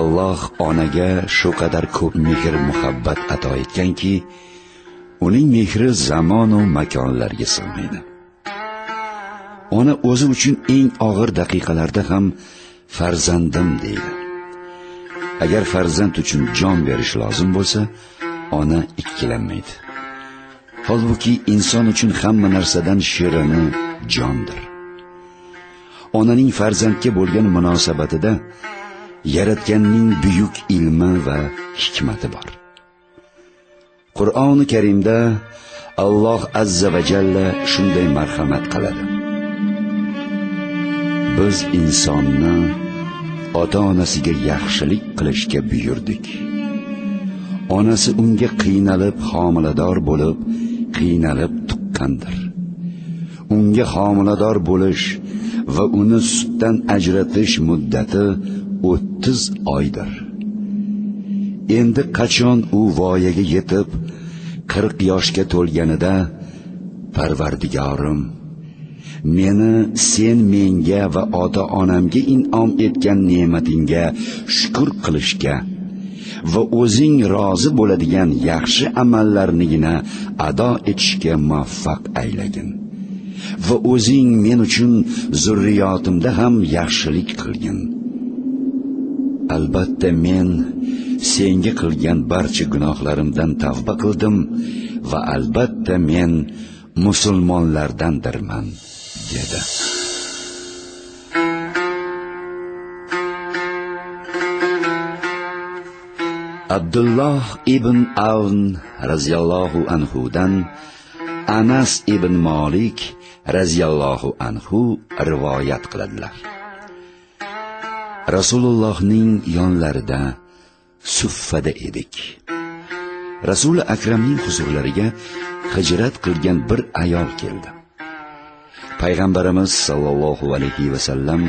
alloh onaga shu qadar ko'p mehr muhabbat ato etganki uning mehri zamonu makonlarga sig'maydi. Ona o'zi uchun eng og'ir daqiqalarda ham farzandim deydi. Agar farzand uchun jon berish lozim bo'lsa ona ikkilanmaydi. Holbuki inson uchun hamma narsadan shirini jondir. Onaning farzandga bo'lgan munosabatida yaratganning buyuk ilmi va hikmati bor. Qur'oni karimda alloh azza va jalla shunday marhamat qiladi. Biz insonni ota onasiga yaxshilik qilishga buyurdik. Onasi unga qiynalib homilador bo'lib qiynalib tuqqandir. Unga homilador bo'lish va uni sutdan ajratish muddati o'ttiz oydir. Endi qachon u voyaga yetib qirq yoshga to'lganida parvardigorim meni sen menga va ota onamga in'om etgan ne'matingga shukur qilishga va o'zing rozi bo'ladigan yaxshi amallarnigina ado etishga muvaffaq aylagin va o'zing men uchun zurriyotimda ham yaxshilik qilgin. Albatta men senga qilgan barcha gunohlarimdan tavba qildim va albatta men musulmonlardandirman dedi. Abdulloh ibn avn roziyallohu anhudan anas ibn molik roziyallohu anhu rivoyat qiladilar. Rasulullohning yonlarida suffada edik. Rasuli akramning huzurlariga hijrat qilgan bir ayol keldi. Payg'ambarimiz sollallohu alayhi vasallam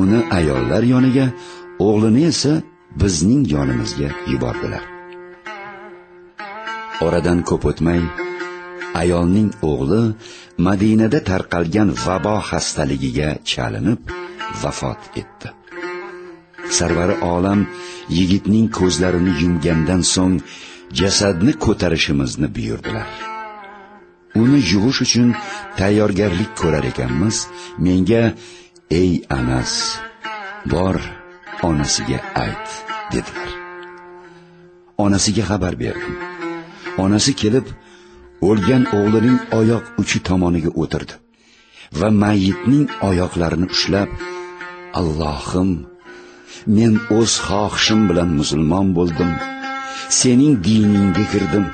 uni ayollar yoniga o'g'lini esa bizning yonimizga yubordilar. Oradan ko'p o'tmay ayolning o'g'li madinada tarqalgan vabo xastaligiga chalinib vafot etdi. Sarvari olam yigitning ko'zlarini yumgandan so'ng jasadni ko'tarishimizni buyurdilar. Uni yuvish uchun tayyorgarlik ko'rar ekanmiz. Menga ey anas bor onasiga ayt dedilar. Onasiga xabar berdim. Onasi kelib o'lgan o'g'lining oyoq uchi tomoniga o'tirdi va mayitning oyoqlarini ushlab allohim men o'z xohishim bilan musulmon bo'ldim. Sening diningga kirdim.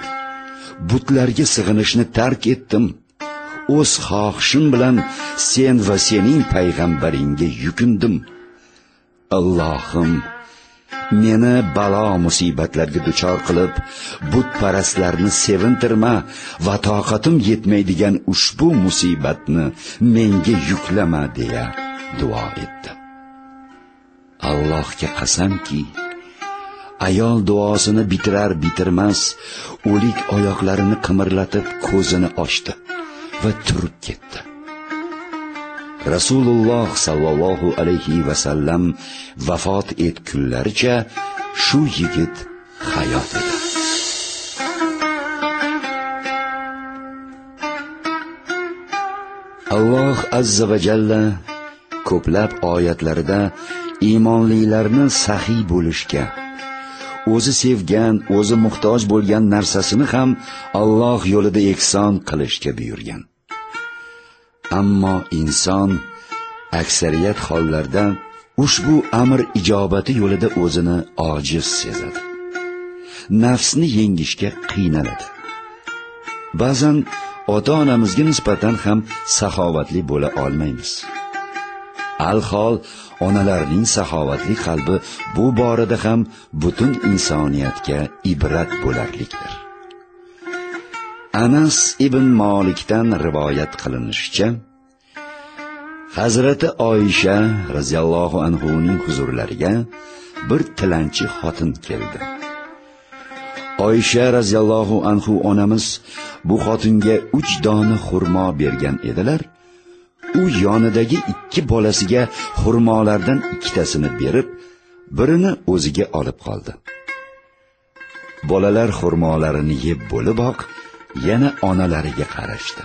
Butlarga sig'inishni tark etdim. O'z xohishim bilan sen va sening payg'ambaringga yukindim allohim meni balo musibatlarga duchor qilib butparastlarni sevintirma va toqatim yetmaydigan ushbu musibatni menga yuklama deya duo etdi allohga qasamki ayol duosini bitirar bitirmas o'lik oyoqlarini qimirlatib ko'zini ochdi va turib ketdi. Rasululloh sallallohu alayhi vasallam vafot etgunlaricha shu yigit hayot edi. Alloh azza va jalla ko'plab oyatlarida iymonlilarni saxiy bo'lishga o'zi sevgan o'zi muhtoj bo'lgan narsasini ham Alloh yo'lida ehson qilishga buyurgan. Ammo inson aksariyat hollarda ushbu amr ijobati yo'lida o'zini ojiz sezadi. Nafsni yengishga qiynaladi. Ba'zan ota onamizga nisbatan ham saxovatli bo'la olmaymiz. Alhol onalarning saxovatli qalbi bu borada ham butun insoniyatga ibrat bo'larlikdir anas ibn molikdan rivoyat qilinishicha hazrati oyisha roziyallohu anhuning huzurlariga bir tilanchi xotin keldi. Oyisha roziyallohu anhu onamiz bu xotinga uch dona xurmo bergan edilar. U yonidagi ikki bolasiga xurmolardan ikkitasini berib birini o'ziga olib qoldi. Bolalar xurmolarini yeb bo'liboq yana onalariga qarashdi.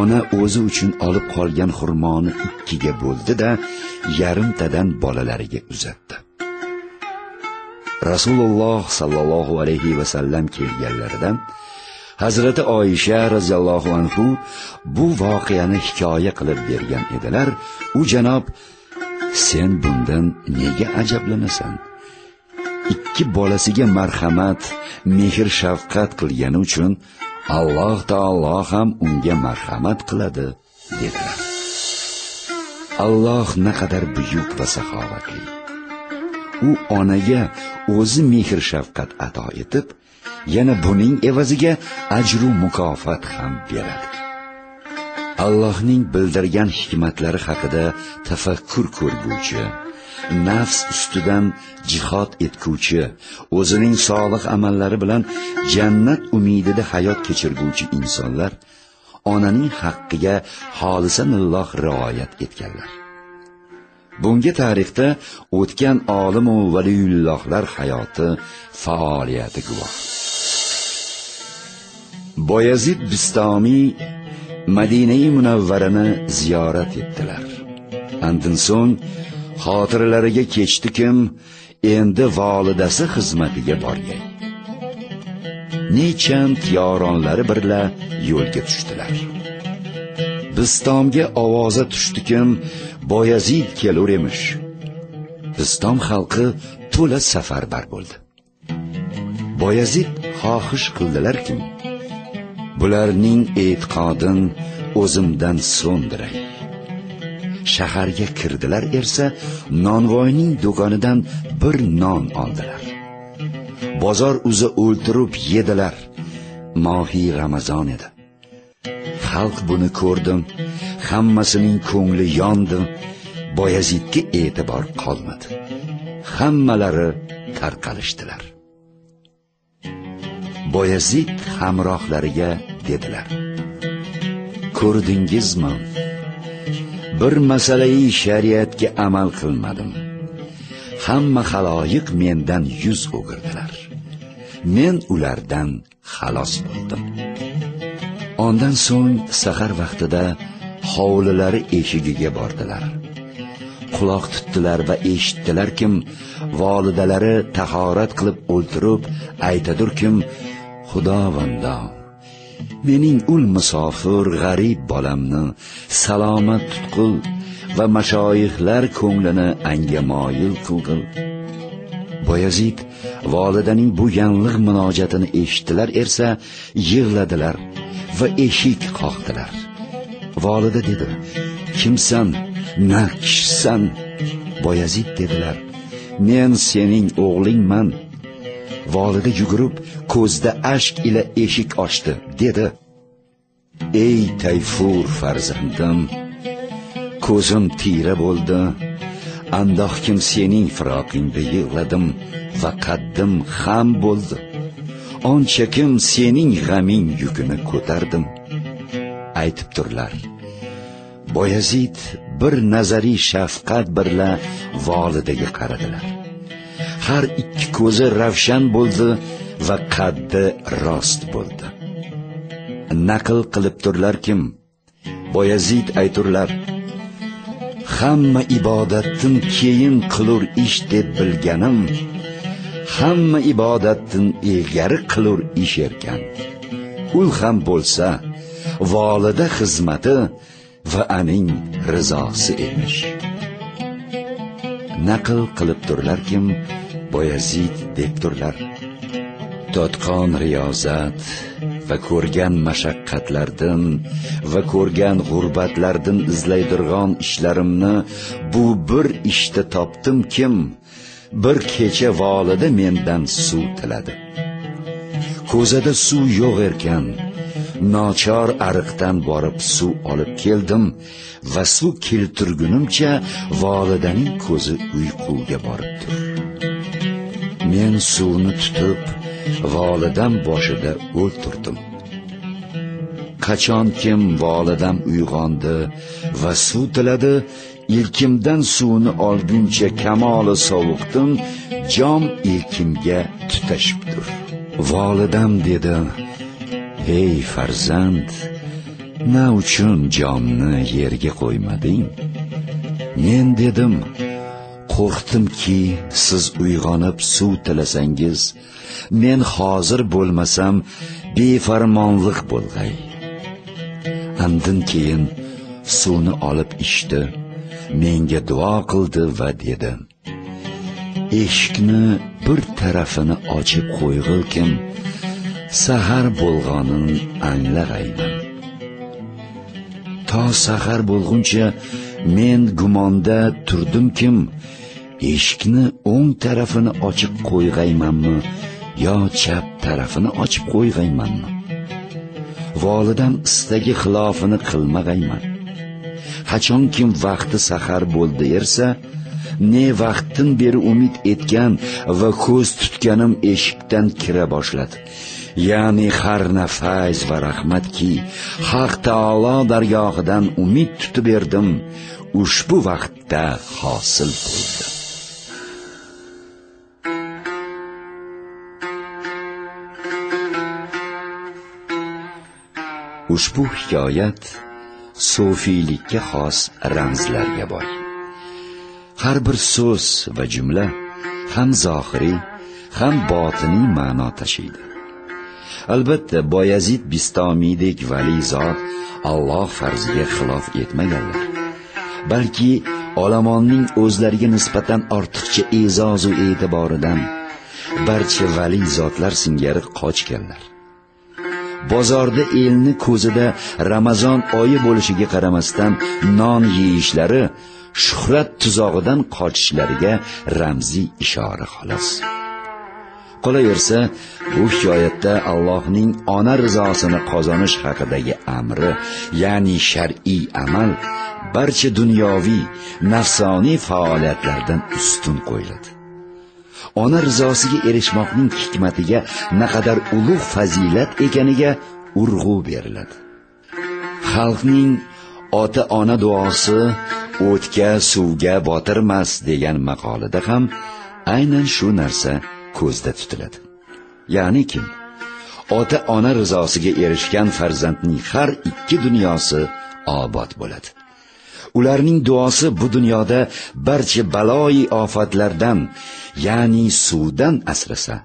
Ona o'zi uchun olib qolgan xurmoni ikkiga bo'ldi da yarimtadan bolalariga uzatdi. Rasululloh sollallohu alayhi vasallam kelganlarida hazrati oyisha roziyallohu anhu bu voqeani hikoya qilib bergan edilar. U janob sen bundan nega ajablanasan? Ikki bolasiga marhamat mehr shafqat qilgani uchun alloh taolo ham unga marhamat qiladi dedilar. Alloh naqadar buyuk va saxovatli. U onaga o'zi mehr shafqat ato etib yana buning evaziga ajru mukofot ham beradi. Allohning bildirgan hikmatlari haqida tafakkur ko'rguvchi nafs ustidan jihod etguvchi o'zining solih amallari bilan jannat umidida hayot kechirguvchi insonlar onaning haqqiga xolisanilloh rioyat etganlar. Bunga tarixda o'tgan olimu valiyullohlar hayoti faoliyati guvoh. Boyazid bistomiy madinai munavvarani ziyorat etdilar. Andin so'ng xotiralariga kechdikim endi volidasi xizmatiga borgay nechand yoronlari birla yo'lga tushdilar. Bistomga ovoza tushdikim boyazid kelur emish. Bistom xalqi to'la safarbar bo'ldi. Boyazid xohish qildilarkim bularning e'tiqodin o'zimdan so'ndiray. Shaharga kirdilar ersa nonvoyning do'konidan bir non oldilar. Bozor uzi o'ltirib yedilar. Mohiy ramazon edi. Xalq buni ko'rdim. Hammasining ko'ngli yondi. Boyazidga e'tibor qolmadi. Hammalari tarqalishdilar. Boyazid hamrohlariga dedilar. Ko'rdingizmi? Bir masalai shariatga amal qilmadim. Hamma xaloyiq mendan yuz o'girdilar. Men ulardan xalos bo'ldim. Ondan so'ng sahar vaqtida hovlilari eshigiga bordilar. Quloq tutdilar va eshitdilarkim volidalari tahorat qilib o'ltirib aytadurkim xudovando mening ul musofir g'arib bolamni salomat tutqil va mashoyihlar ko'nglini anga moyil qilg'il. Boyazid volidaning bu yangliq munojatini eshitdilar ersa yig'ladilar va eshik qoqdilar. Volida dedi kimsan? Na kishisan? Boyazid dedilar men sening o'g'lingman. Volida yugurib ko'zda ashk ila eshik ochdi dedi ey tayfur farzandim ko'zim tira bo'ldi. Andoqkim sening firoqingda yig'ladim va qaddim xam bo'ldi. Onchakim sening g'aming yukini ko'tardim. Aytib turlar. Boyazid bir nazariy shafqat birla volidaga qaradilar. Har ikki ko'zi ravshan bo'ldi va qaddi rost bo'ldi. Naql qilib turlarkim boyazid ayturlar hamma ibodatdan keyin qilur ish deb bilganim hamma ibodatdan ilgari qilur ish erkan. Ul ham bo'lsa volida xizmati va aning rizosi emish. Naql qilib turlarkim boyazid debturlar totqon riyozat va ko'rgan mashaqqatlardan va ko'rgan g'urbatlardan izlaydirg'on ishlarimni bu bir ishda topdim kim? Bir kecha volida mendan suv tiladi. Ko'zada suv yo'q ekan nochor ariqdan borib suv olib keldim va suv keltirgunimcha volidaning ko'zi uyquga boribdir. Men suvni tutib volidam boshida o'ltirdim. Qachon kim volidam uyg'ondi va suv tiladi ilkimdan suvni olguncha kamoli sovuqdim jom ilkimga tutashibdir. Volidam dedi ey farzand na uchun jonni yerga qo'ymading? Men dedim qo'rqdimki siz uyg'onib suv tilasangiz men hozir bo'lmasam befarmonlik bo'lg'ay. Andin keyin suvni olib ichdi menga duo qildi va dedi eshikni bir tarafini ochib qo'yg'ilkim sahar bo'lg'onin anglag'ayman to sahar bo'lguncha men gumonda turdimkim eshikni o'ng tarafini ochib qo'yg'aymanmi yo chap tarafini ochib qo'yg'aymanmi? Volidam istagi xilofini qilmag'ayman. Qachonkim vaqti sahar bo'ldi ersa ne vaqtdan beri umid etgan va ko'z tutganim eshikdan kira boshladi. Ya'ni har nafayz va rahmatki haq taolo dargohidan umid tutib berdim ushbu vaqtda hosil bo'ldi. Ushbu hikoyat sufiylikka xos ramzlarga boy har bir so'z va jumla ham zohiriy ham botiniy ma'no tashiydi. Albatta boyazid bistomiydek vali zot alloh farziga xilof etmaganlar balki olamonning o'zlariga nisbatan ortiqcha e'zozu e'tiboridan barcha vali zotlar singari qochganlar. Bozorda elni ko'zida ramazon oyi bo'lishiga qaramasdan non yeyishlari shuhrat tuzog'idan qochishlariga ramziy ishora xolos. Qolaversa bu hikoyatda allohning ona rizosini qozonish haqidagi amri ya'ni shar'iy amal barcha dunyoviy nafsoniy faoliyatlardan ustun qo'yiladi. Ona rizosiga erishmoqning hikmatiga naqadar ulug' fazilat ekaniga urg'u beriladi. Xalqning ota ona duosi o'tga suvga botirmas degan maqolida ham aynan shu narsa ko'zda tutiladi. Ya'ni kim? Ota ona rizosiga erishgan farzandning har ikki dunyosi obod bo'ladi. Ularning duosi bu dunyoda barcha baloyi ofatlardan ya'ni suvdan asrasa.